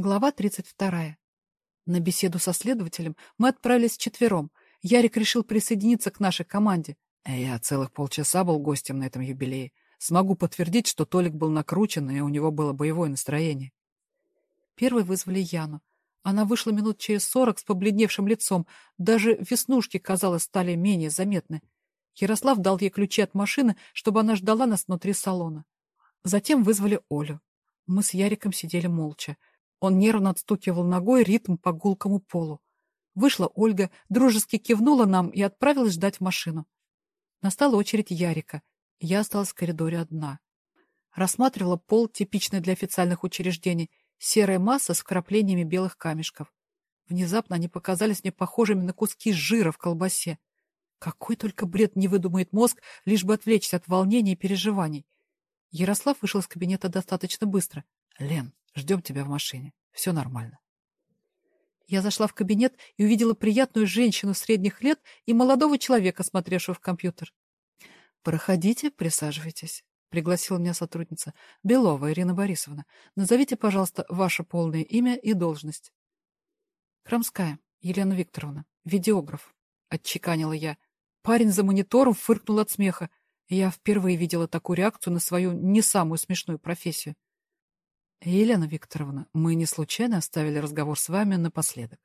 Глава 32. На беседу со следователем мы отправились четвером. Ярик решил присоединиться к нашей команде. Я целых полчаса был гостем на этом юбилее. Смогу подтвердить, что Толик был накручен, и у него было боевое настроение. Первой вызвали Яну. Она вышла минут через сорок с побледневшим лицом. Даже веснушки, казалось, стали менее заметны. Ярослав дал ей ключи от машины, чтобы она ждала нас внутри салона. Затем вызвали Олю. Мы с Яриком сидели молча. Он нервно отстукивал ногой ритм по гулкому полу. Вышла Ольга, дружески кивнула нам и отправилась ждать в машину. Настала очередь Ярика. Я осталась в коридоре одна. Рассматривала пол, типичный для официальных учреждений, серая масса с вкраплениями белых камешков. Внезапно они показались мне похожими на куски жира в колбасе. Какой только бред не выдумает мозг, лишь бы отвлечься от волнений и переживаний. Ярослав вышел из кабинета достаточно быстро. — Лен, Ждем тебя в машине. Все нормально. Я зашла в кабинет и увидела приятную женщину средних лет и молодого человека, смотревшего в компьютер. «Проходите, присаживайтесь», — пригласила меня сотрудница. «Белова Ирина Борисовна, назовите, пожалуйста, ваше полное имя и должность». «Крамская Елена Викторовна, видеограф», — отчеканила я. Парень за монитором фыркнул от смеха. Я впервые видела такую реакцию на свою не самую смешную профессию. Елена Викторовна, мы не случайно оставили разговор с вами напоследок.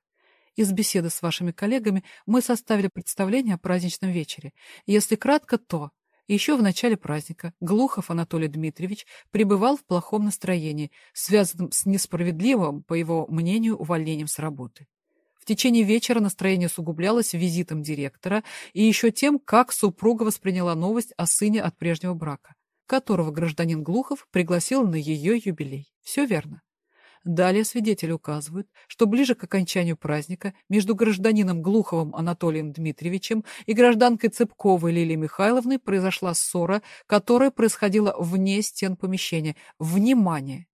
Из беседы с вашими коллегами мы составили представление о праздничном вечере. Если кратко, то еще в начале праздника Глухов Анатолий Дмитриевич пребывал в плохом настроении, связанном с несправедливым, по его мнению, увольнением с работы. В течение вечера настроение усугублялось визитом директора и еще тем, как супруга восприняла новость о сыне от прежнего брака которого гражданин Глухов пригласил на ее юбилей. Все верно. Далее свидетели указывают, что ближе к окончанию праздника между гражданином Глуховым Анатолием Дмитриевичем и гражданкой Цыпковой Лилией Михайловной произошла ссора, которая происходила вне стен помещения. Внимание!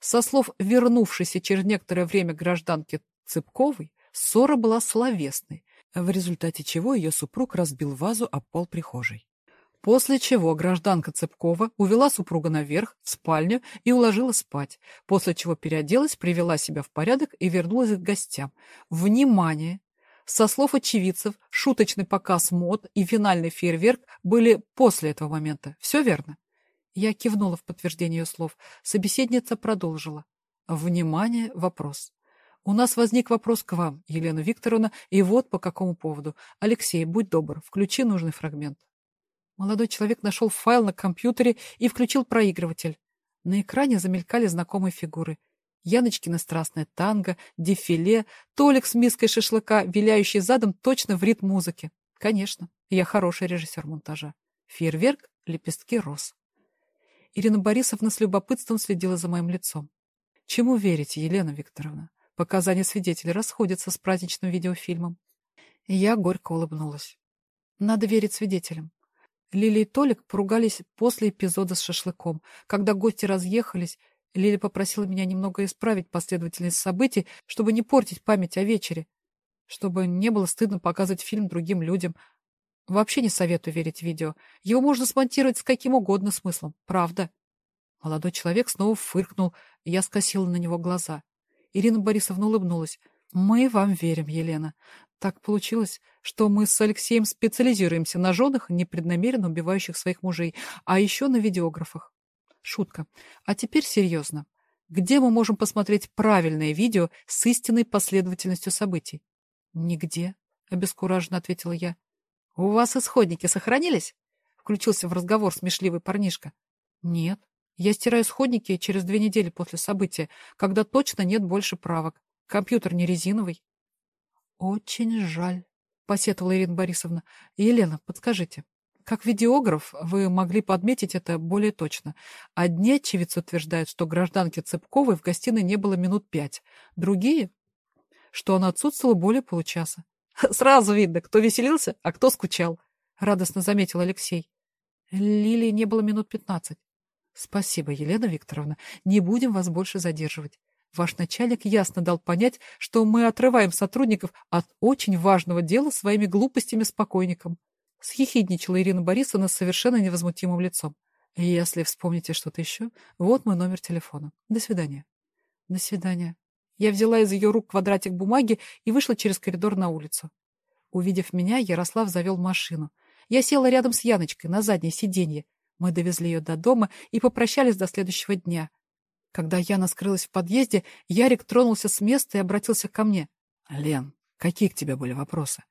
Со слов вернувшейся через некоторое время гражданки Цыпковой, ссора была словесной, в результате чего ее супруг разбил вазу о пол прихожей. После чего гражданка Цепкова увела супруга наверх, в спальню и уложила спать, после чего переоделась, привела себя в порядок и вернулась к гостям. Внимание! Со слов очевидцев, шуточный показ мод и финальный фейерверк были после этого момента. Все верно? Я кивнула в подтверждение ее слов. Собеседница продолжила. Внимание, вопрос. У нас возник вопрос к вам, Елена Викторовна, и вот по какому поводу. Алексей, будь добр, включи нужный фрагмент. Молодой человек нашел файл на компьютере и включил проигрыватель. На экране замелькали знакомые фигуры. Яночкина страстная танго, дефиле, Толик с миской шашлыка, виляющий задом точно в ритм музыки. Конечно, я хороший режиссер монтажа. Фейерверк, лепестки роз. Ирина Борисовна с любопытством следила за моим лицом. Чему верите, Елена Викторовна? Показания свидетелей расходятся с праздничным видеофильмом. Я горько улыбнулась. Надо верить свидетелям. Лили и Толик поругались после эпизода с шашлыком. Когда гости разъехались, Лили попросила меня немного исправить последовательность событий, чтобы не портить память о вечере, чтобы не было стыдно показывать фильм другим людям. Вообще не советую верить видео. Его можно смонтировать с каким угодно смыслом. Правда. Молодой человек снова фыркнул, и я скосила на него глаза. Ирина Борисовна улыбнулась. «Мы вам верим, Елена. Так получилось, что мы с Алексеем специализируемся на женах, непреднамеренно убивающих своих мужей, а еще на видеографах. Шутка. А теперь серьезно. Где мы можем посмотреть правильное видео с истинной последовательностью событий? Нигде, обескураженно ответила я. У вас исходники сохранились? Включился в разговор смешливый парнишка. Нет. Я стираю исходники через две недели после события, когда точно нет больше правок. Компьютер не резиновый. «Очень жаль», — посетовала Ирина Борисовна. «Елена, подскажите, как видеограф вы могли подметить это более точно. Одни очевидцы утверждают, что гражданки Цепковой в гостиной не было минут пять, другие, что она отсутствовала более получаса. «Сразу видно, кто веселился, а кто скучал», — радостно заметил Алексей. Лилии не было минут пятнадцать. «Спасибо, Елена Викторовна. Не будем вас больше задерживать. Ваш начальник ясно дал понять, что мы отрываем сотрудников от очень важного дела своими глупостями с покойником. Схихидничала Ирина Борисовна с совершенно невозмутимым лицом. Если вспомните что-то еще, вот мой номер телефона. До свидания. До свидания. Я взяла из ее рук квадратик бумаги и вышла через коридор на улицу. Увидев меня, Ярослав завел машину. Я села рядом с Яночкой на заднее сиденье. Мы довезли ее до дома и попрощались до следующего дня. Когда Яна скрылась в подъезде, Ярик тронулся с места и обратился ко мне. — Лен, какие к тебе были вопросы?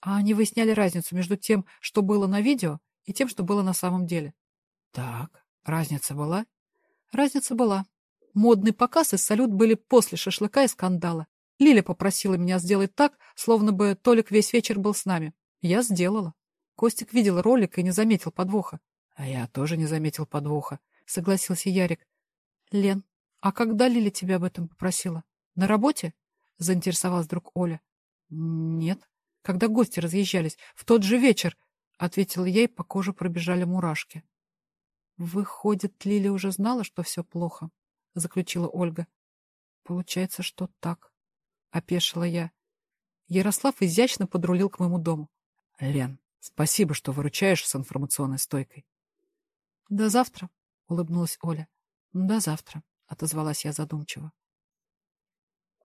А они выясняли разницу между тем, что было на видео, и тем, что было на самом деле. — Так, разница была? — Разница была. Модный показ и салют были после шашлыка и скандала. Лиля попросила меня сделать так, словно бы Толик весь вечер был с нами. Я сделала. Костик видел ролик и не заметил подвоха. — А я тоже не заметил подвоха, — согласился Ярик. — Лен, а когда Лиля тебя об этом попросила? На работе? — заинтересовалась вдруг Оля. — Нет. Когда гости разъезжались. В тот же вечер, — ответила я, и по коже пробежали мурашки. Выходит, Лиля уже знала, что все плохо. — заключила Ольга. «Получается, что так», — опешила я. Ярослав изящно подрулил к моему дому. «Лен, спасибо, что выручаешь с информационной стойкой». «До завтра», — улыбнулась Оля. «До завтра», — отозвалась я задумчиво.